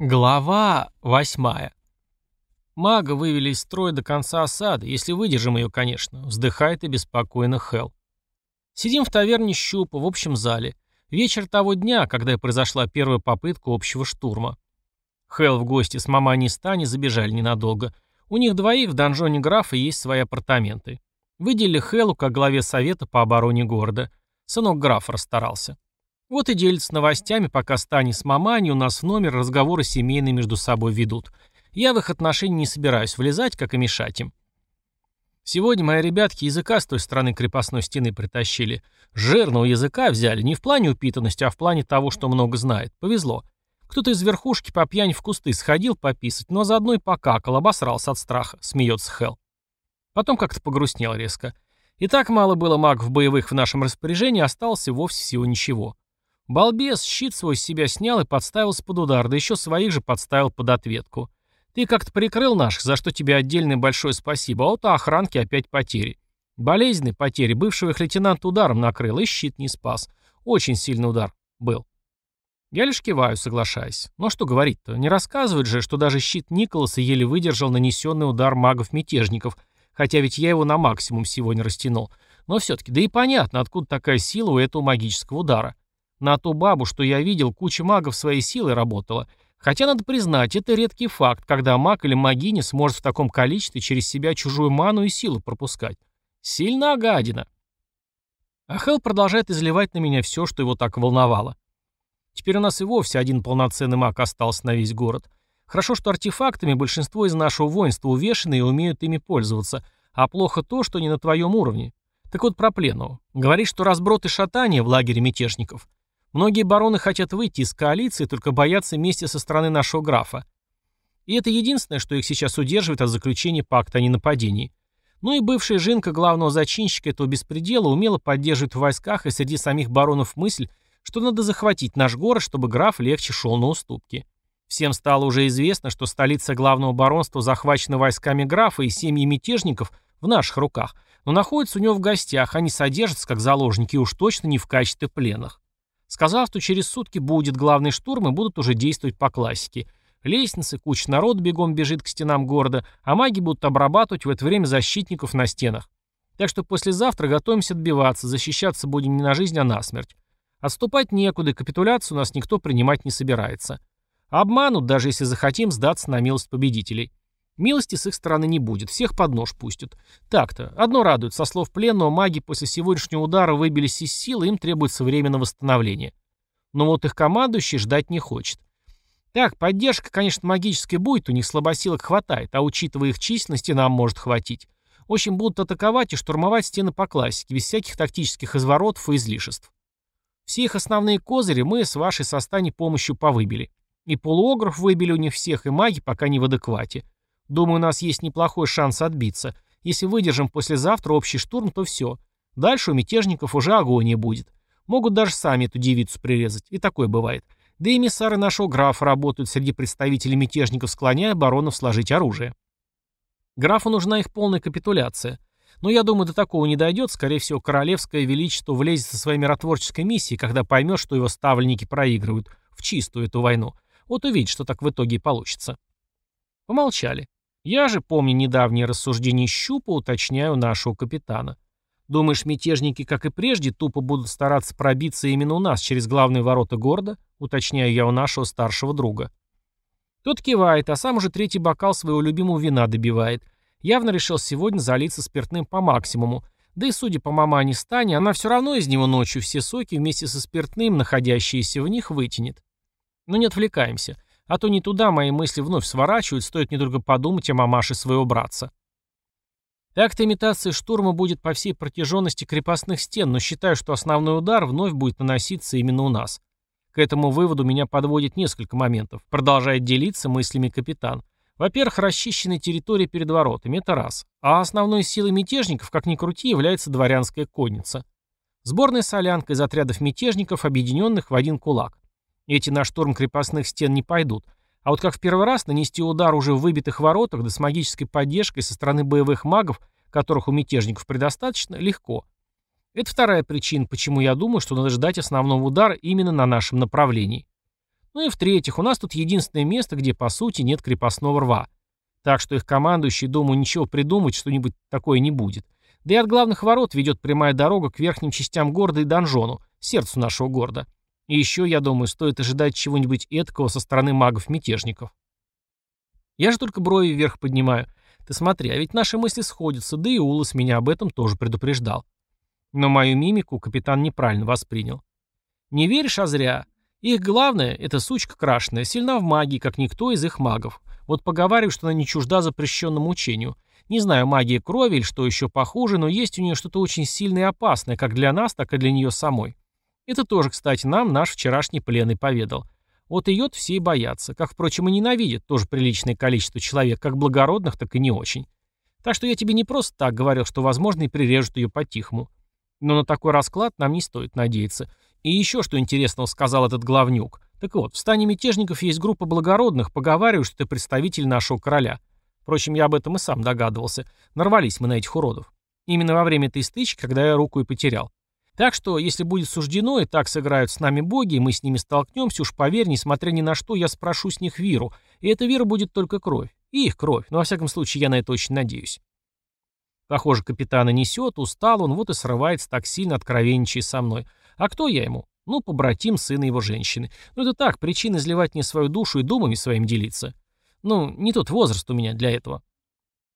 Глава восьмая. Мага вывели из строя до конца осады, если выдержим ее, конечно, вздыхает и беспокойно Хел. Сидим в таверне Щупа в общем зале. Вечер того дня, когда произошла первая попытка общего штурма. Хел в гости с мамани Стани забежали ненадолго. У них двоих в донжоне графа есть свои апартаменты. Выделили Хелу как главе совета по обороне города. Сынок графа расстарался. Вот и делятся новостями, пока Стани с маманей у нас в номер разговоры семейные между собой ведут. Я в их отношения не собираюсь влезать, как и мешать им. Сегодня мои ребятки языка с той стороны крепостной стены притащили. Жирного языка взяли не в плане упитанности, а в плане того, что много знает. Повезло. Кто-то из верхушки по пьяни в кусты сходил пописать, но заодно и покакал, обосрался от страха, смеется Хел. Потом как-то погрустнел резко. И так мало было магов боевых в нашем распоряжении, осталось вовсе всего ничего. Балбес щит свой с себя снял и подставился под удар, да еще своих же подставил под ответку. Ты как-то прикрыл наших, за что тебе отдельное большое спасибо, а вот у охранки опять потери. Болезненные потери, бывшего их лейтенанта ударом накрыл, и щит не спас. Очень сильный удар был. Я лишь киваю, соглашаясь. Но что говорить-то, не рассказывает же, что даже щит Николаса еле выдержал нанесенный удар магов-мятежников, хотя ведь я его на максимум сегодня растянул. Но все-таки, да и понятно, откуда такая сила у этого магического удара. На ту бабу, что я видел, куча магов своей силой работала. Хотя, надо признать, это редкий факт, когда маг или магиня сможет в таком количестве через себя чужую ману и силу пропускать. Сильно гадина. Ахел продолжает изливать на меня все, что его так волновало. Теперь у нас и вовсе один полноценный маг остался на весь город. Хорошо, что артефактами большинство из нашего воинства увешаны и умеют ими пользоваться, а плохо то, что не на твоем уровне. Так вот про пленного. Говорит, что разброд и шатание в лагере мятежников Многие бароны хотят выйти из коалиции, только боятся мести со стороны нашего графа. И это единственное, что их сейчас удерживает от заключения пакта о ненападении. Ну и бывшая жинка главного зачинщика этого беспредела умело поддерживает в войсках и среди самих баронов мысль, что надо захватить наш город, чтобы граф легче шел на уступки. Всем стало уже известно, что столица главного баронства захвачена войсками графа и семьи мятежников в наших руках, но находится у него в гостях, они содержатся как заложники и уж точно не в качестве пленных. Сказал, что через сутки будет главный штурм и будут уже действовать по классике. Лестницы, куча народ бегом бежит к стенам города, а маги будут обрабатывать в это время защитников на стенах. Так что послезавтра готовимся отбиваться, защищаться будем не на жизнь, а на смерть. Отступать некуда, капитуляцию у нас никто принимать не собирается. Обманут, даже если захотим сдаться на милость победителей. Милости с их стороны не будет, всех под нож пустят. Так-то, одно радует, со слов пленного, маги после сегодняшнего удара выбились из силы, им требуется время на восстановление. Но вот их командующий ждать не хочет. Так, поддержка, конечно, магическая будет, у них слабосилок хватает, а учитывая их численности, нам может хватить. В общем, будут атаковать и штурмовать стены по классике, без всяких тактических изворотов и излишеств. Все их основные козыри мы с вашей состани помощью повыбили. И полуогров выбили у них всех, и маги пока не в адеквате. Думаю, у нас есть неплохой шанс отбиться. Если выдержим послезавтра общий штурм, то все. Дальше у мятежников уже агония будет. Могут даже сами эту девицу прирезать. И такое бывает. Да и эмиссары нашего графа работают среди представителей мятежников, склоняя баронов сложить оружие. Графу нужна их полная капитуляция. Но я думаю, до такого не дойдет. Скорее всего, королевское величество влезет со своей миротворческой миссией, когда поймет, что его ставленники проигрывают в чистую эту войну. Вот увидит, что так в итоге и получится. Помолчали. Я же, помня недавние рассуждения Щупа, уточняю нашего капитана. Думаешь, мятежники, как и прежде, тупо будут стараться пробиться именно у нас через главные ворота города? Уточняю я у нашего старшего друга. Тот кивает, а сам уже третий бокал своего любимого вина добивает. Явно решил сегодня залиться спиртным по максимуму. Да и судя по мамане Стане, она все равно из него ночью все соки вместе со спиртным, находящиеся в них, вытянет. Но не отвлекаемся. А то не туда мои мысли вновь сворачивают, стоит не только подумать о мамаше своего братца. Так-то имитация штурма будет по всей протяженности крепостных стен, но считаю, что основной удар вновь будет наноситься именно у нас. К этому выводу меня подводит несколько моментов. Продолжает делиться мыслями капитан. Во-первых, расчищенная территория перед воротами – это раз. А основной силой мятежников, как ни крути, является дворянская конница. Сборная солянка из отрядов мятежников, объединенных в один кулак. Эти на штурм крепостных стен не пойдут. А вот как в первый раз нанести удар уже в выбитых воротах, да с магической поддержкой со стороны боевых магов, которых у мятежников предостаточно, легко. Это вторая причина, почему я думаю, что надо ждать основного удара именно на нашем направлении. Ну и в-третьих, у нас тут единственное место, где по сути нет крепостного рва. Так что их командующий, думаю, ничего придумать, что-нибудь такое не будет. Да и от главных ворот ведет прямая дорога к верхним частям города и донжону, сердцу нашего города. И еще, я думаю, стоит ожидать чего-нибудь эткого со стороны магов-мятежников. Я же только брови вверх поднимаю. Ты смотри, а ведь наши мысли сходятся, да и Улас меня об этом тоже предупреждал. Но мою мимику капитан неправильно воспринял. Не веришь, а зря. Их главное, эта сучка крашеная, сильна в магии, как никто из их магов. Вот поговариваю, что она не чужда запрещенному учению. Не знаю, магия крови или что еще похуже, но есть у нее что-то очень сильное и опасное, как для нас, так и для нее самой. Это тоже, кстати, нам наш вчерашний пленный поведал. Вот ее все и боятся, как, впрочем, и ненавидят тоже приличное количество человек, как благородных, так и не очень. Так что я тебе не просто так говорил, что, возможно, и прирежут ее по-тихому. Но на такой расклад нам не стоит надеяться. И еще что интересного сказал этот главнюк. Так вот, в стане мятежников есть группа благородных, поговаривают, что ты представитель нашего короля. Впрочем, я об этом и сам догадывался. Нарвались мы на этих уродов. Именно во время этой стычки, когда я руку и потерял. Так что, если будет суждено, и так сыграют с нами боги, и мы с ними столкнемся, уж поверь, несмотря ни на что, я спрошу с них виру. И эта вира будет только кровь. И их кровь. Но, во всяком случае, я на это очень надеюсь. Похоже, капитана несет, устал он, вот и срывается так сильно откровенничая со мной. А кто я ему? Ну, побратим сына его женщины. Ну, это так, причина изливать мне свою душу и думами своим делиться. Ну, не тот возраст у меня для этого.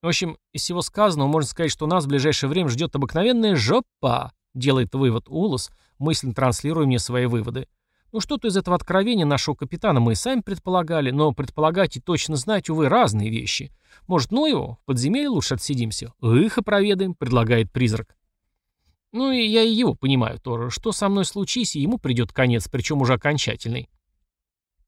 В общем, из всего сказанного можно сказать, что нас в ближайшее время ждет обыкновенная жопа, делает вывод Улас, мысленно транслируя мне свои выводы. Ну что-то из этого откровения нашего капитана мы и сами предполагали, но предполагать и точно знать, увы, разные вещи. Может, ну его, в подземелье лучше отсидимся? Их проведаем, предлагает призрак. Ну и я и его понимаю тоже, что со мной случись, и ему придет конец, причем уже окончательный.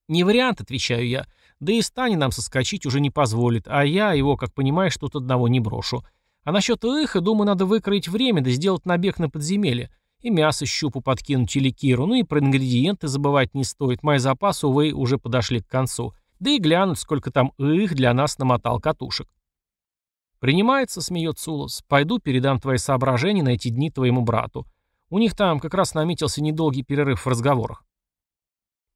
Не вариант, отвечаю я, да и Стани нам соскочить уже не позволит, а я его, как понимаешь, тут одного не брошу. А насчет Иха, думаю, надо выкроить время да сделать набег на подземелье. И мясо щупу подкинуть или киру, ну и про ингредиенты забывать не стоит. Мои запасы, увы, уже подошли к концу. Да и глянуть, сколько там их для нас намотал катушек. «Принимается», — смеется Улас. «Пойду передам твои соображения на эти дни твоему брату. У них там как раз наметился недолгий перерыв в разговорах».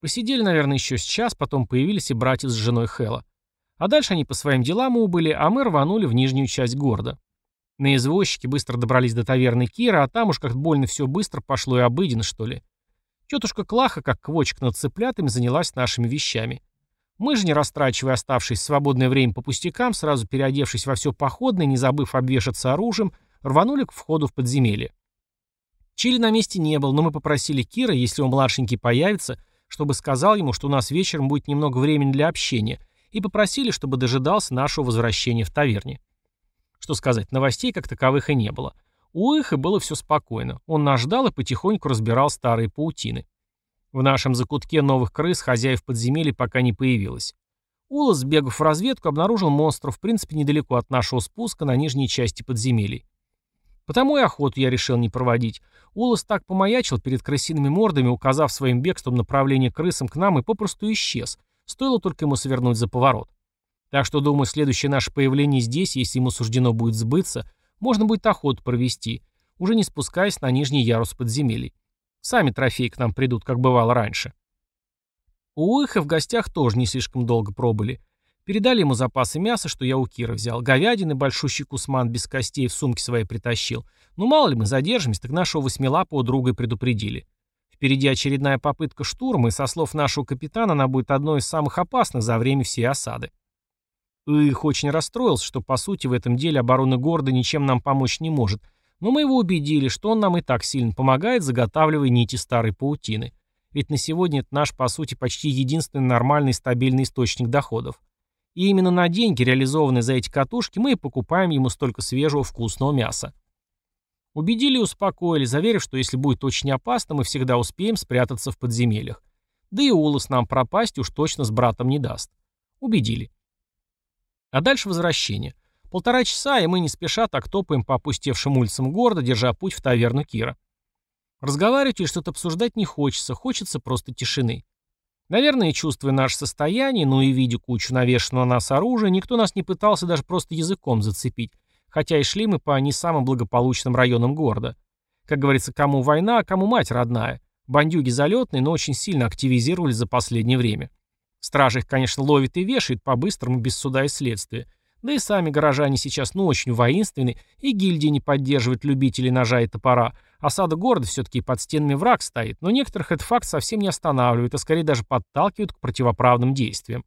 Посидели, наверное, еще с час, потом появились и братья с женой Хэла. А дальше они по своим делам убыли, а мы рванули в нижнюю часть города. На извозчике быстро добрались до таверны Кира, а там уж как больно все быстро пошло и обыденно, что ли. Тетушка Клаха, как квочек над цыплятами, занялась нашими вещами. Мы же, не растрачивая оставшееся свободное время по пустякам, сразу переодевшись во все походное, не забыв обвешаться оружием, рванули к входу в подземелье. Чили на месте не был, но мы попросили Кира, если он младшенький появится, чтобы сказал ему, что у нас вечером будет немного времени для общения, и попросили, чтобы дожидался нашего возвращения в таверне. Что сказать, новостей как таковых и не было. У Иха было все спокойно. Он нас ждал и потихоньку разбирал старые паутины. В нашем закутке новых крыс хозяев подземелья пока не появилось. Улас, сбегав в разведку, обнаружил монстров, в принципе, недалеко от нашего спуска на нижней части подземелий. Потому и охоту я решил не проводить. Улас так помаячил перед крысиными мордами, указав своим бегством направление крысам к нам и попросту исчез. Стоило только ему свернуть за поворот. Так что, думаю, следующее наше появление здесь, если ему суждено будет сбыться, можно будет охоту провести, уже не спускаясь на нижний ярус подземелий. Сами трофеи к нам придут, как бывало раньше. У Иха в гостях тоже не слишком долго пробыли. Передали ему запасы мяса, что я у Кира взял. Говядины, большущий кусман без костей в сумке своей притащил. Ну мало ли мы задержимся, так нашего восьмилапого друга и предупредили. Впереди очередная попытка штурма, и со слов нашего капитана она будет одной из самых опасных за время всей осады. Их очень расстроился, что по сути в этом деле обороны города ничем нам помочь не может, но мы его убедили, что он нам и так сильно помогает, заготавливая нити старой паутины. Ведь на сегодня это наш, по сути, почти единственный нормальный стабильный источник доходов. И именно на деньги, реализованные за эти катушки, мы и покупаем ему столько свежего вкусного мяса. Убедили и успокоили, заверив, что если будет очень опасно, мы всегда успеем спрятаться в подземельях. Да и Улас нам пропасть уж точно с братом не даст. Убедили. А дальше возвращение. Полтора часа, и мы не спеша так топаем по опустевшим улицам города, держа путь в таверну Кира. Разговаривать или что-то обсуждать не хочется, хочется просто тишины. Наверное, чувствуя наше состояние, ну и видя кучу навешенного на нас оружия, никто нас не пытался даже просто языком зацепить, хотя и шли мы по не самым благополучным районам города. Как говорится, кому война, а кому мать родная. Бандюги залетные, но очень сильно активизировались за последнее время. Стража их, конечно, ловит и вешает по-быстрому, без суда и следствия. Да и сами горожане сейчас ну очень воинственны, и гильдии не поддерживают любителей ножа и топора. Осада города все-таки под стенами враг стоит, но некоторых этот факт совсем не останавливает, а скорее даже подталкивает к противоправным действиям.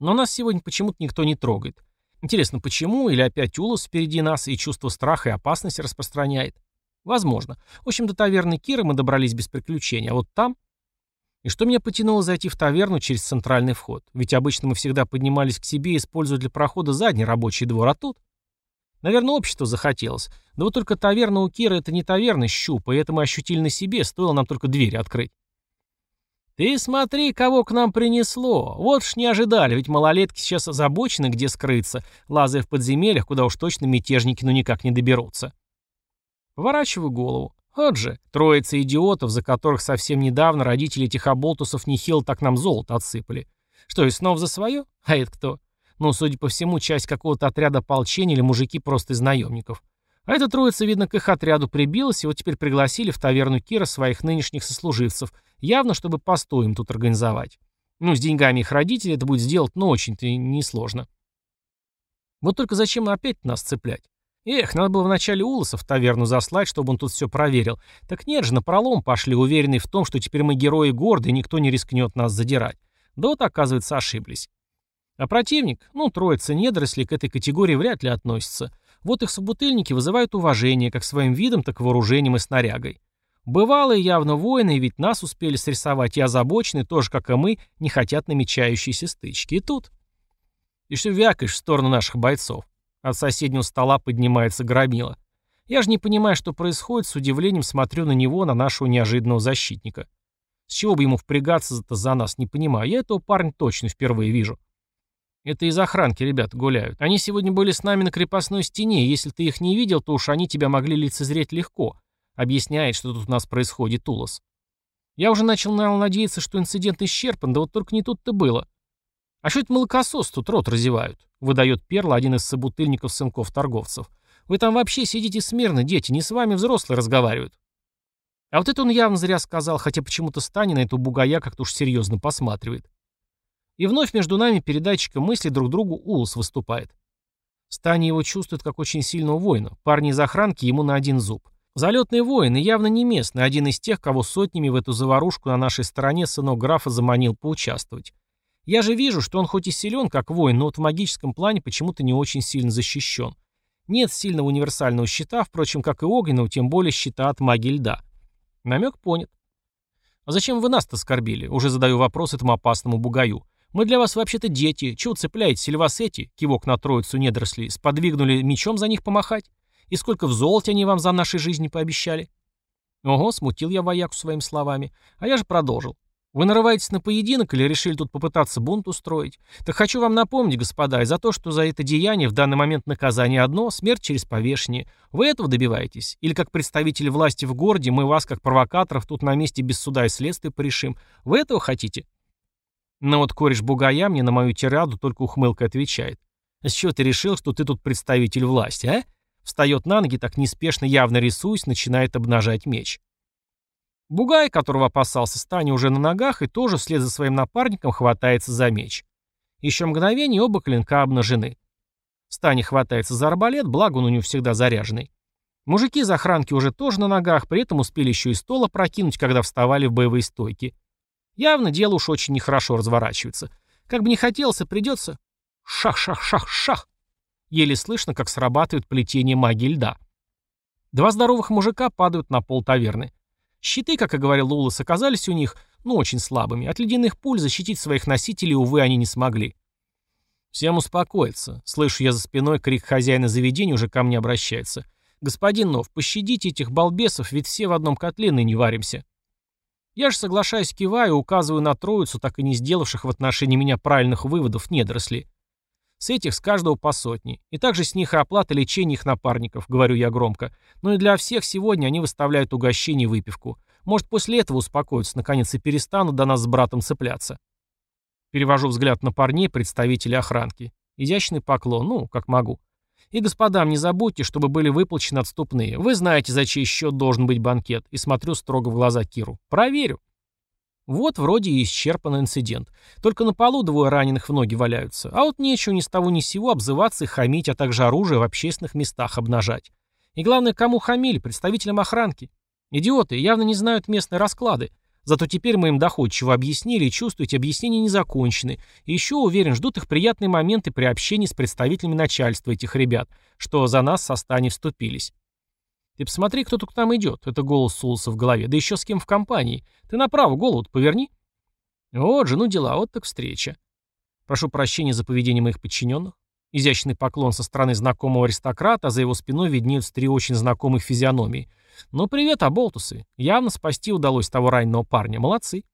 Но нас сегодня почему-то никто не трогает. Интересно, почему? Или опять Улус впереди нас и чувство страха и опасности распространяет? Возможно. В общем, до таверны Киры мы добрались без приключений, а вот там... И что меня потянуло зайти в таверну через центральный вход? Ведь обычно мы всегда поднимались к себе, используя для прохода задний рабочий двор, а тут... Наверное, общество захотелось. Да вот только таверна у Киры — это не таверна щупа, и это мы ощутили на себе, стоило нам только двери открыть. «Ты смотри, кого к нам принесло! Вот ж не ожидали, ведь малолетки сейчас озабочены, где скрыться, лазая в подземельях, куда уж точно мятежники ну никак не доберутся». Поворачиваю голову. Вот же, троица идиотов, за которых совсем недавно родители этих оболтусов нехило так нам золото отсыпали. Что, и снова за свое? А это кто? Ну, судя по всему, часть какого-то отряда ополчения или мужики просто из наемников. А эта троица, видно, к их отряду прибилась, и вот теперь пригласили в таверну Кира своих нынешних сослуживцев, явно, чтобы постой им тут организовать. Ну, с деньгами их родителей это будет сделать, но очень-то несложно. Вот только зачем опять нас цеплять? Эх, надо было вначале Улоса в таверну заслать, чтобы он тут все проверил. Так нет же, напролом пошли, уверенные в том, что теперь мы герои горды, и никто не рискнет нас задирать. Да вот, оказывается, ошиблись. А противник, ну, троица недорослей к этой категории вряд ли относится. Вот их собутыльники вызывают уважение как своим видом, так и вооружением и снарягой. Бывалые явно воины, ведь нас успели срисовать, и озабоченные, тоже как и мы, не хотят намечающиеся стычки. И тут... И что вякаешь в сторону наших бойцов? От соседнего стола поднимается громила. Я же не понимаю, что происходит, с удивлением смотрю на него, на нашего неожиданного защитника. С чего бы ему впрягаться-то за нас, не понимаю. Я этого парня точно впервые вижу. Это из охранки ребята гуляют. Они сегодня были с нами на крепостной стене, если ты их не видел, то уж они тебя могли лицезреть легко. Объясняет, что тут у нас происходит, Тулос. Я уже начал надеяться, что инцидент исчерпан, да вот только не тут-то было. «А что это молокосос тут рот разевают?» — выдает Перла, один из собутыльников сынков торговцев. «Вы там вообще сидите смирно, дети, не с вами взрослые разговаривают». А вот это он явно зря сказал, хотя почему-то Стани на эту бугая как-то уж серьезно посматривает. И вновь между нами передатчиком мысли друг другу Улус выступает. Стани его чувствует как очень сильного воина. Парни из охранки ему на один зуб. Залетный воин и явно не местный, один из тех, кого сотнями в эту заварушку на нашей стороне сынок графа заманил поучаствовать. Я же вижу, что он хоть и силен, как воин, но вот в магическом плане почему-то не очень сильно защищен. Нет сильного универсального щита, впрочем, как и огненного, тем более щита от магии льда. Намек понят. А зачем вы нас-то оскорбили? Уже задаю вопрос этому опасному бугаю. Мы для вас вообще-то дети. Чего цепляете? Или вас эти, кивок на троицу недорослей, сподвигнули мечом за них помахать? И сколько в золоте они вам за нашей жизни пообещали? Ого, смутил я вояку своими словами. А я же продолжил. Вы нарываетесь на поединок или решили тут попытаться бунт устроить? Так хочу вам напомнить, господа, и за то, что за это деяние в данный момент наказание одно – смерть через повешение. Вы этого добиваетесь? Или как представители власти в городе мы вас, как провокаторов, тут на месте без суда и следствия порешим? Вы этого хотите? Но вот кореш Бугая мне на мою тираду только ухмылкой отвечает. С чего ты решил, что ты тут представитель власти, а? Встает на ноги, так неспешно, явно рисуясь, начинает обнажать меч. Бугай, которого опасался Стани, уже на ногах и тоже вслед за своим напарником хватается за меч. Еще мгновение оба клинка обнажены. Стани хватается за арбалет, благо он у него всегда заряженный. Мужики из охранки уже тоже на ногах, при этом успели еще и стола прокинуть, когда вставали в боевые стойки. Явно дело уж очень нехорошо разворачивается. Как бы не хотелось, придется... Шах-шах-шах-шах! Еле слышно, как срабатывает плетение магии льда. Два здоровых мужика падают на пол таверны. Щиты, как и говорил Лулас, оказались у них, ну, очень слабыми. От ледяных пуль защитить своих носителей, увы, они не смогли. Всем успокоиться. Слышу я за спиной крик хозяина заведения, уже ко мне обращается. «Господин Нов, пощадите этих балбесов, ведь все в одном котле ныне варимся». Я же соглашаюсь, киваю, указываю на троицу, так и не сделавших в отношении меня правильных выводов недоросли. С этих с каждого по сотне. И также с них и оплата лечения их напарников, говорю я громко. Но и для всех сегодня они выставляют угощение и выпивку. Может, после этого успокоятся, наконец, и перестанут до нас с братом цепляться. Перевожу взгляд на парней, представителей охранки. Изящный поклон, ну, как могу. И, господам, не забудьте, чтобы были выплачены отступные. Вы знаете, за чей счет должен быть банкет. И смотрю строго в глаза Киру. Проверю. Вот вроде и исчерпан инцидент. Только на полу двое раненых в ноги валяются. А вот нечего ни с того ни с сего обзываться и хамить, а также оружие в общественных местах обнажать. И главное, кому хамили? Представителям охранки. Идиоты, явно не знают местные расклады. Зато теперь мы им доходчиво объяснили и чувствуете, объяснения не закончены. И еще, уверен, ждут их приятные моменты при общении с представителями начальства этих ребят, что за нас со стани вступились. Ты посмотри, кто тут к нам идет. Это голос Сулса в голове. Да еще с кем в компании. Ты направо голову поверни. Вот же, ну дела, вот так встреча. Прошу прощения за поведение моих подчиненных. Изящный поклон со стороны знакомого аристократа, а за его спиной виднеются три очень знакомых физиономии. Ну, привет, оболтусы. Явно спасти удалось того раненого парня. Молодцы.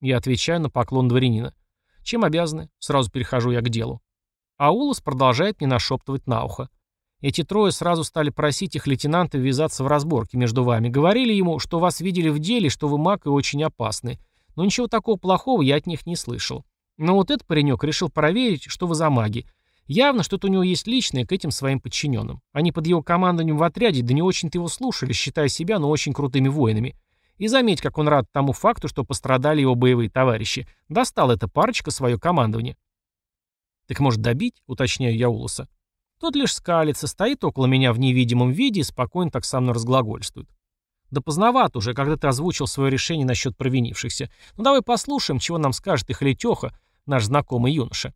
Я отвечаю на поклон дворянина. Чем обязаны? Сразу перехожу я к делу. Аулос продолжает мне нашептывать на ухо. Эти трое сразу стали просить их лейтенанта ввязаться в разборки между вами. Говорили ему, что вас видели в деле, что вы маг и очень опасны. Но ничего такого плохого я от них не слышал. Но вот этот паренек решил проверить, что вы за маги. Явно что-то у него есть личное к этим своим подчиненным. Они под его командованием в отряде, да не очень-то его слушали, считая себя, но очень крутыми воинами. И заметь, как он рад тому факту, что пострадали его боевые товарищи. Достал эта парочка свое командование. «Так может добить?» — уточняю я Улоса. Тот лишь скалится, стоит около меня в невидимом виде и спокойно так со мной разглагольствует. Да поздновато уже, когда ты озвучил свое решение насчет провинившихся. Ну давай послушаем, чего нам скажет их Летеха, наш знакомый юноша.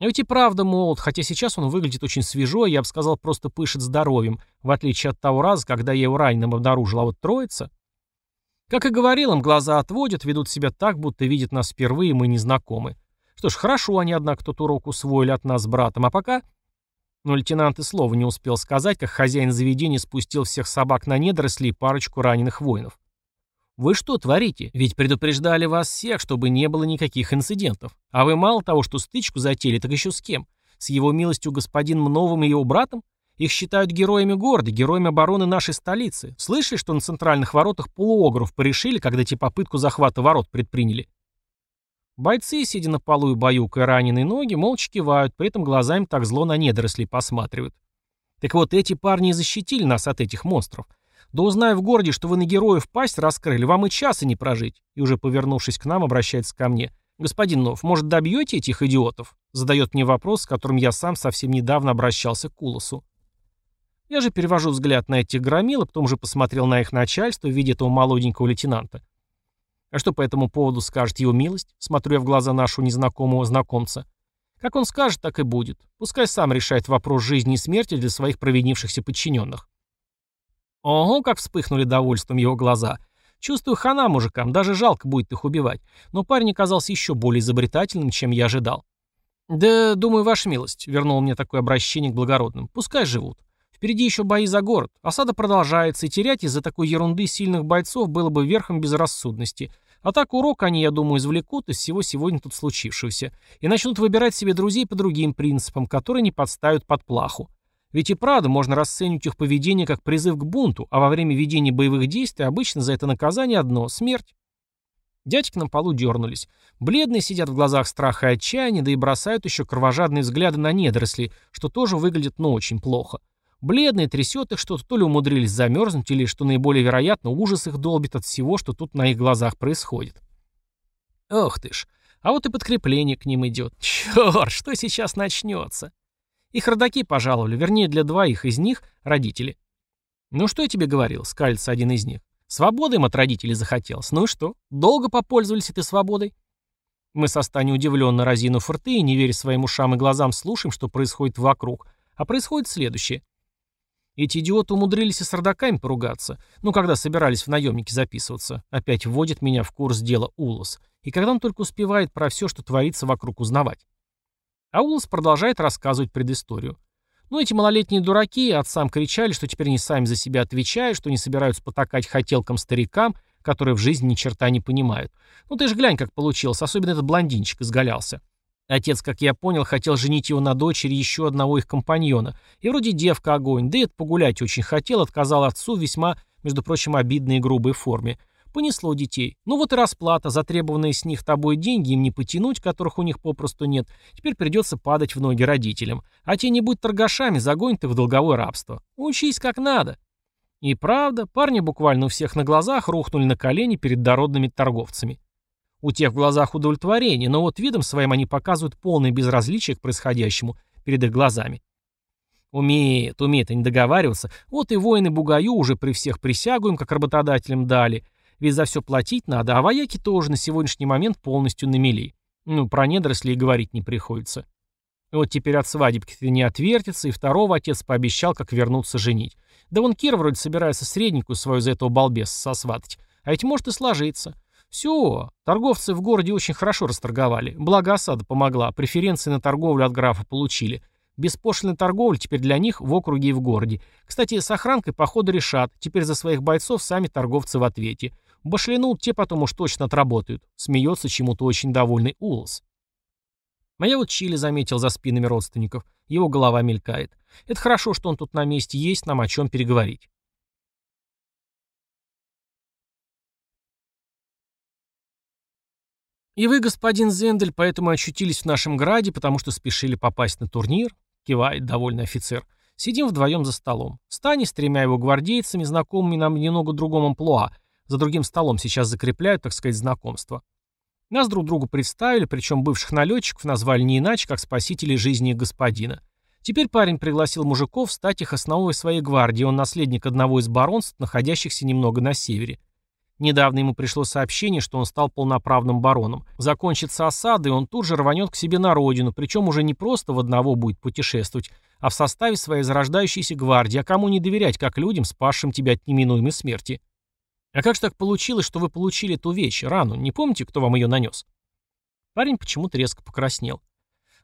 А ведь и правда молод, хотя сейчас он выглядит очень свежо, я бы сказал, просто пышет здоровьем, в отличие от того раза, когда я его раненым обнаружил, а вот троица... Как и говорил, им глаза отводят, ведут себя так, будто видят нас впервые, мы не знакомы. Что ж, хорошо они, однако, тот урок усвоили от нас с братом, а пока но лейтенант и слова не успел сказать, как хозяин заведения спустил всех собак на недоросли и парочку раненых воинов. «Вы что творите? Ведь предупреждали вас всех, чтобы не было никаких инцидентов. А вы мало того, что стычку затеяли, так еще с кем? С его милостью господином Новым и его братом? Их считают героями города, героями обороны нашей столицы. Слышали, что на центральных воротах полуогров порешили, когда те попытку захвата ворот предприняли? Бойцы, сидя на полу и баюкая раненые ноги, молча кивают, при этом глазами так зло на недорослей посматривают. Так вот, эти парни и защитили нас от этих монстров. Да узнай в городе, что вы на героев пасть раскрыли, вам и часа не прожить. И уже повернувшись к нам, обращается ко мне. Господин Нов, может, добьете этих идиотов? Задает мне вопрос, с которым я сам совсем недавно обращался к Кулосу. Я же перевожу взгляд на этих громил, а потом же посмотрел на их начальство в виде этого молоденького лейтенанта. А что по этому поводу скажет его милость? Смотрю я в глаза нашего незнакомого знакомца. Как он скажет, так и будет. Пускай сам решает вопрос жизни и смерти для своих провинившихся подчиненных. Ого, как вспыхнули довольством его глаза. Чувствую хана мужикам, даже жалко будет их убивать. Но парень оказался еще более изобретательным, чем я ожидал. «Да, думаю, ваша милость», — вернул мне такое обращение к благородным. «Пускай живут. Впереди еще бои за город. Осада продолжается, и терять из-за такой ерунды сильных бойцов было бы верхом безрассудности. А так урок они, я думаю, извлекут из всего сегодня тут случившегося и начнут выбирать себе друзей по другим принципам, которые не подставят под плаху. Ведь и правда можно расценивать их поведение как призыв к бунту, а во время ведения боевых действий обычно за это наказание одно – смерть. Дядьки на полу дернулись. Бледные сидят в глазах страха и отчаяния, да и бросают еще кровожадные взгляды на недоросли, что тоже выглядит, ну, очень плохо. Бледные, трясет их что-то, то ли умудрились замерзнуть, или, что наиболее вероятно, ужас их долбит от всего, что тут на их глазах происходит. Ох ты ж, а вот и подкрепление к ним идет. Черт, что сейчас начнется? Их родаки пожаловали, вернее, для двоих из них родители. Ну что я тебе говорил, скалится один из них. Свободы им от родителей захотелось. Ну и что? Долго попользовались этой свободой? Мы со Стани удивленно разинув рты и, не веря своим ушам и глазам, слушаем, что происходит вокруг. А происходит следующее. Эти идиоты умудрились и с родаками поругаться. Ну, когда собирались в наемники записываться. Опять вводит меня в курс дела Улос. И когда он только успевает про все, что творится вокруг, узнавать. А Улос продолжает рассказывать предысторию. Ну, эти малолетние дураки отцам кричали, что теперь они сами за себя отвечают, что не собираются потакать хотелкам старикам, которые в жизни ни черта не понимают. Ну, ты же глянь, как получилось, особенно этот блондинчик изгалялся. Отец, как я понял, хотел женить его на дочери еще одного их компаньона. И вроде девка огонь, да и погулять очень хотел, отказал отцу в весьма, между прочим, обидной и грубой форме. Понесло детей. Ну вот и расплата, затребованные с них тобой деньги им не потянуть, которых у них попросту нет. Теперь придется падать в ноги родителям. А те не будь торгашами, загонят ты в долговое рабство. Учись как надо. И правда, парни буквально у всех на глазах рухнули на колени перед дородными торговцами. У тех в глазах удовлетворение, но вот видом своим они показывают полное безразличие к происходящему перед их глазами. Умеет, умеет они договариваться. Вот и воины Бугаю уже при всех присягу им как работодателям дали. Ведь за все платить надо, а вояки тоже на сегодняшний момент полностью на мели. Ну, про недоросли и говорить не приходится. Вот теперь от свадебки-то не отвертится, и второго отец пообещал, как вернуться женить. Да вон Кир вроде собирается среднику свою за этого балбеса сосватать. А ведь может и сложиться. Все, торговцы в городе очень хорошо расторговали. Благо осада помогла, преференции на торговлю от графа получили. Беспошлинная торговля теперь для них в округе и в городе. Кстати, с охранкой походу решат. Теперь за своих бойцов сами торговцы в ответе. Башлянут, те потом уж точно отработают. Смеется чему-то очень довольный Улас. А я вот Чили заметил за спинами родственников. Его голова мелькает. Это хорошо, что он тут на месте есть, нам о чем переговорить. «И вы, господин Зендель, поэтому очутились в нашем граде, потому что спешили попасть на турнир?» Кивает довольный офицер. Сидим вдвоем за столом. Стани с тремя его гвардейцами, знакомыми нам немного другом амплуа. За другим столом сейчас закрепляют, так сказать, знакомство. Нас друг другу представили, причем бывших налетчиков назвали не иначе, как спасителей жизни господина. Теперь парень пригласил мужиков стать их основой своей гвардии, он наследник одного из баронств, находящихся немного на севере. Недавно ему пришло сообщение, что он стал полноправным бароном. Закончится осада, и он тут же рванет к себе на родину, причем уже не просто в одного будет путешествовать, а в составе своей зарождающейся гвардии, а кому не доверять, как людям, спасшим тебя от неминуемой смерти. А как же так получилось, что вы получили эту вещь, рану? Не помните, кто вам ее нанес? Парень почему-то резко покраснел.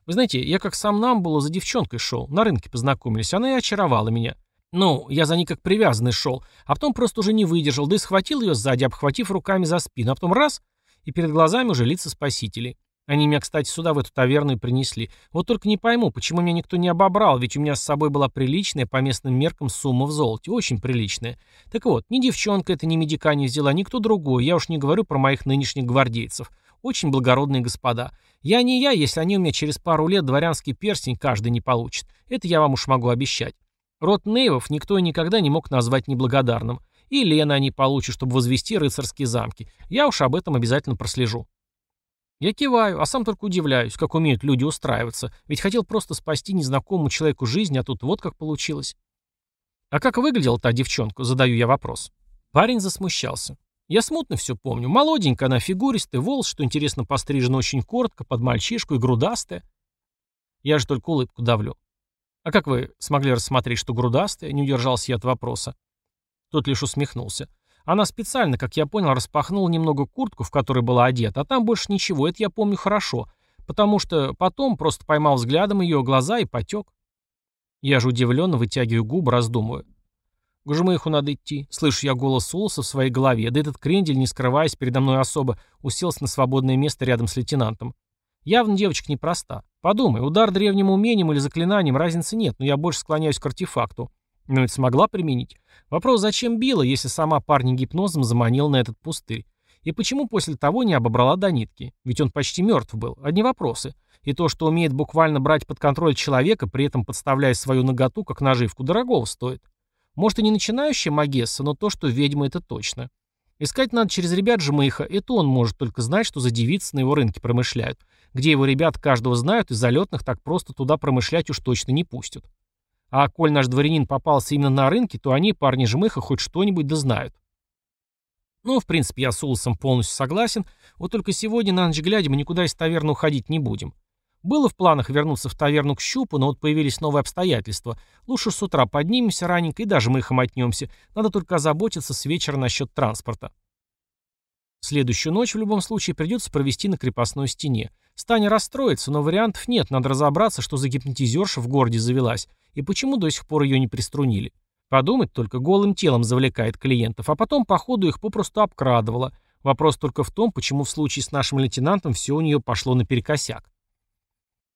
Вы знаете, я как сам нам было за девчонкой шел, на рынке познакомились, она и очаровала меня. Ну, я за ней как привязанный шел, а потом просто уже не выдержал, да и схватил ее сзади, обхватив руками за спину, а потом раз, и перед глазами уже лица спасителей. Они меня, кстати, сюда, в эту таверну и принесли. Вот только не пойму, почему меня никто не обобрал, ведь у меня с собой была приличная, по местным меркам, сумма в золоте, очень приличная. Так вот, ни девчонка это, ни медика не взяла, никто другой, я уж не говорю про моих нынешних гвардейцев. Очень благородные господа. Я не я, если они у меня через пару лет дворянский перстень каждый не получит. Это я вам уж могу обещать. Род Нейвов никто и никогда не мог назвать неблагодарным. И Лена они получат, чтобы возвести рыцарские замки. Я уж об этом обязательно прослежу. Я киваю, а сам только удивляюсь, как умеют люди устраиваться. Ведь хотел просто спасти незнакомому человеку жизнь, а тут вот как получилось. А как выглядела та девчонка, задаю я вопрос. Парень засмущался. Я смутно все помню. Молоденькая она, фигуристая, волос, что интересно, пострижена очень коротко, под мальчишку и грудастая. Я же только улыбку давлю. «А как вы смогли рассмотреть, что грудастая?» — не удержался я от вопроса. Тот лишь усмехнулся. Она специально, как я понял, распахнула немного куртку, в которой была одета, а там больше ничего, это я помню хорошо, потому что потом просто поймал взглядом ее глаза и потек. Я же удивленно вытягиваю губы, раздумываю. К жмыху надо идти. Слышу я голос Улоса в своей голове, да этот крендель, не скрываясь, передо мной особо уселся на свободное место рядом с лейтенантом. Явно девочка непроста. Подумай, удар древним умением или заклинанием разницы нет, но я больше склоняюсь к артефакту. Но ведь смогла применить. Вопрос, зачем била, если сама парня гипнозом заманила на этот пустырь? И почему после того не обобрала до нитки? Ведь он почти мертв был. Одни вопросы. И то, что умеет буквально брать под контроль человека, при этом подставляя свою наготу как наживку, дорогого стоит. Может и не начинающая магесса, но то, что ведьма, это точно. Искать надо через ребят Жмыха, это он может только знать, что за девицы на его рынке промышляют. Где его ребят каждого знают, и залетных так просто туда промышлять уж точно не пустят. А коль наш дворянин попался именно на рынке, то они, парни Жмыха, хоть что-нибудь да знают. Ну, в принципе, я с Улосом полностью согласен, вот только сегодня на ночь глядя мы никуда из таверны уходить не будем. Было в планах вернуться в таверну к Щупу, но вот появились новые обстоятельства. Лучше с утра поднимемся раненько и даже мы их мотнемся. Надо только озаботиться с вечера насчет транспорта. Следующую ночь в любом случае придется провести на крепостной стене. Стань расстроится, но вариантов нет, надо разобраться, что за гипнотизерша в городе завелась, и почему до сих пор ее не приструнили. Подумать только, голым телом завлекает клиентов, а потом, по ходу, их попросту обкрадывала. Вопрос только в том, почему в случае с нашим лейтенантом все у нее пошло наперекосяк.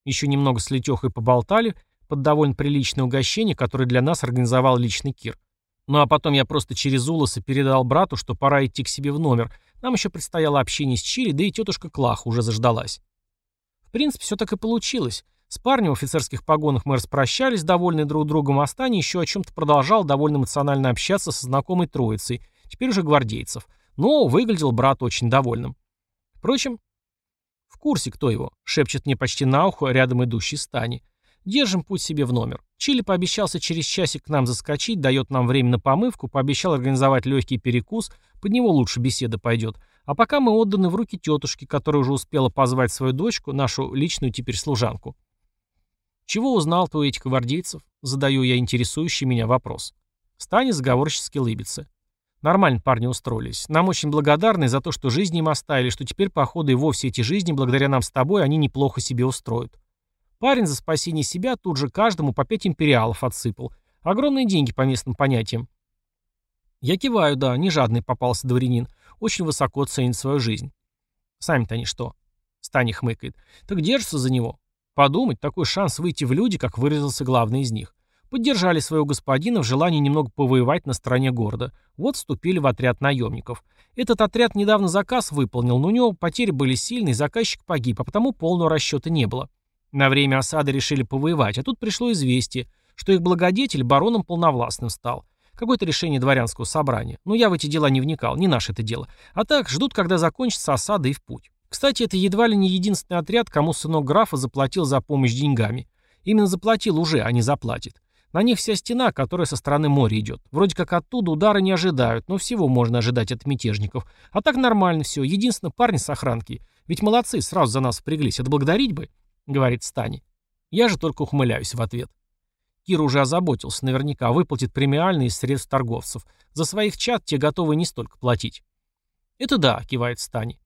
Еще немного с Летехой поболтали, под довольно приличное угощение, которое для нас организовал личный Кир. Ну а потом я просто через улосы передал брату, что пора идти к себе в номер. Нам еще предстояло общение с Чили, да и тетушка Клах уже заждалась. В принципе, все так и получилось. С парнем в офицерских погонах мы распрощались, довольные друг другом, а Стани еще о чем-то продолжал довольно эмоционально общаться со знакомой троицей, теперь уже гвардейцев. Но выглядел брат очень довольным. Впрочем, в курсе, кто его, шепчет мне почти на ухо рядом идущий Стани. Держим путь себе в номер. Чили пообещался через часик к нам заскочить, дает нам время на помывку, пообещал организовать легкий перекус, под него лучше беседа пойдет. А пока мы отданы в руки тетушки, которая уже успела позвать свою дочку, нашу личную теперь служанку. «Чего узнал ты у этих гвардейцев?» Задаю я интересующий меня вопрос. Стани заговорчески лыбится. Нормально парни устроились. Нам очень благодарны за то, что жизни им оставили, что теперь, походу, и вовсе эти жизни, благодаря нам с тобой, они неплохо себе устроят. Парень за спасение себя тут же каждому по пять империалов отсыпал. Огромные деньги по местным понятиям. Я киваю, да, не жадный попался дворянин. Очень высоко ценит свою жизнь. Сами-то они что? Стани хмыкает. Так держится за него. Подумать, такой шанс выйти в люди, как выразился главный из них. Поддержали своего господина в желании немного повоевать на стороне города. Вот вступили в отряд наемников. Этот отряд недавно заказ выполнил, но у него потери были сильные, заказчик погиб, а потому полного расчета не было. На время осады решили повоевать, а тут пришло известие, что их благодетель бароном полновластным стал. Какое-то решение дворянского собрания. Но я в эти дела не вникал, не наше это дело. А так, ждут, когда закончится осада и в путь. Кстати, это едва ли не единственный отряд, кому сынок графа заплатил за помощь деньгами. Именно заплатил уже, а не заплатит. На них вся стена, которая со стороны моря идет. Вроде как оттуда удары не ожидают, но всего можно ожидать от мятежников. А так нормально все. Единственное, парни с охранки. Ведь молодцы, сразу за нас впряглись. Отблагодарить бы, говорит Стани. Я же только ухмыляюсь в ответ. Кир уже озаботился, наверняка выплатит премиальные из средств торговцев. За своих чат те готовы не столько платить. Это да, кивает Стани.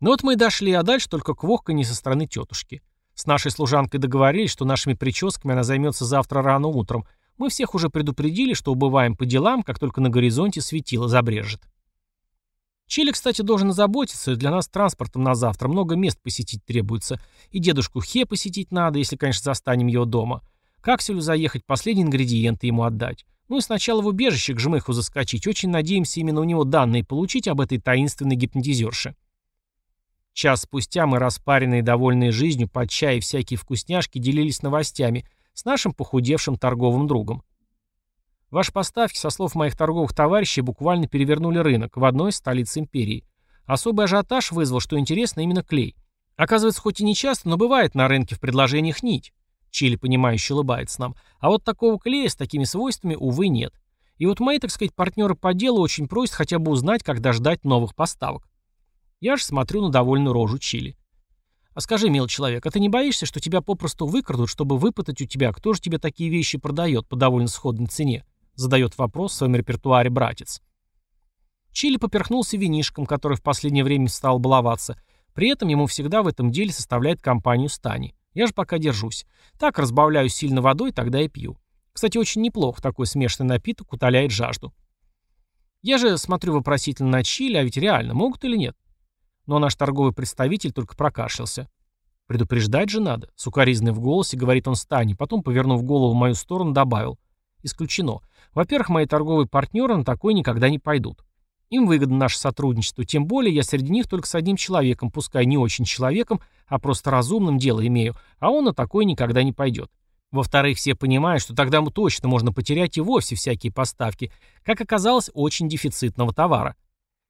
Ну вот мы и дошли, а дальше только квохканье со стороны тетушки. С нашей служанкой договорились, что нашими прическами она займется завтра рано утром. Мы всех уже предупредили, что убываем по делам, как только на горизонте светило забрежет. Чили, кстати, должен заботиться, для нас транспортом на завтра много мест посетить требуется. И дедушку Хе посетить надо, если, конечно, застанем его дома. К Акселю заехать, последние ингредиенты ему отдать. Ну и сначала в убежище к Жмыху заскочить. Очень надеемся именно у него данные получить об этой таинственной гипнотизерше. Час спустя мы, распаренные и довольные жизнью, под чай и всякие вкусняшки, делились новостями с нашим похудевшим торговым другом. Ваши поставки, со слов моих торговых товарищей, буквально перевернули рынок в одной из столиц империи. Особый ажиотаж вызвал, что интересно, именно клей. Оказывается, хоть и не часто, но бывает на рынке в предложениях нить. Чили, понимающе улыбается нам. А вот такого клея с такими свойствами, увы, нет. И вот мои, так сказать, партнеры по делу очень просят хотя бы узнать, когда ждать новых поставок. Я же смотрю на довольную рожу Чили. А скажи, милый человек, а ты не боишься, что тебя попросту выкрадут, чтобы выпытать у тебя, кто же тебе такие вещи продает по довольно сходной цене? Задает вопрос в своем репертуаре братец. Чили поперхнулся винишком, который в последнее время стал баловаться. При этом ему всегда в этом деле составляет компанию Стани. Я же пока держусь. Так разбавляю сильно водой, тогда и пью. Кстати, очень неплохо такой смешанный напиток утоляет жажду. Я же смотрю вопросительно на Чили, а ведь реально, могут или нет? Но наш торговый представитель только прокашлялся. «Предупреждать же надо», — сукоризный в голосе, говорит он Стани, потом, повернув голову в мою сторону, добавил. «Исключено. Во-первых, мои торговые партнеры на такое никогда не пойдут. Им выгодно наше сотрудничество, тем более я среди них только с одним человеком, пускай не очень человеком, а просто разумным дело имею, а он на такое никогда не пойдет. Во-вторых, все понимают, что тогда мы точно можно потерять и вовсе всякие поставки, как оказалось, очень дефицитного товара.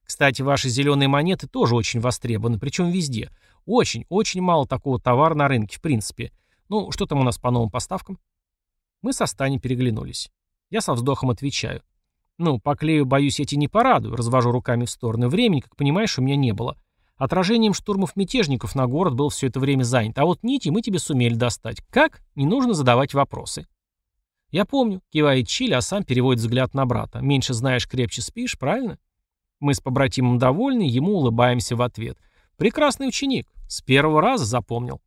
Кстати, ваши зеленые монеты тоже очень востребованы, причем везде. Очень, очень мало такого товара на рынке, в принципе. Ну, что там у нас по новым поставкам? Мы со Стани переглянулись. Я со вздохом отвечаю. Ну, по клею, боюсь, эти не порадую, развожу руками в стороны. Времени, как понимаешь, у меня не было. Отражением штурмов мятежников на город был все это время занят, а вот нити мы тебе сумели достать. Как? Не нужно задавать вопросы. Я помню, кивает Чили, а сам переводит взгляд на брата. Меньше знаешь, крепче спишь, правильно? Мы с побратимом довольны, ему улыбаемся в ответ. Прекрасный ученик. С первого раза запомнил.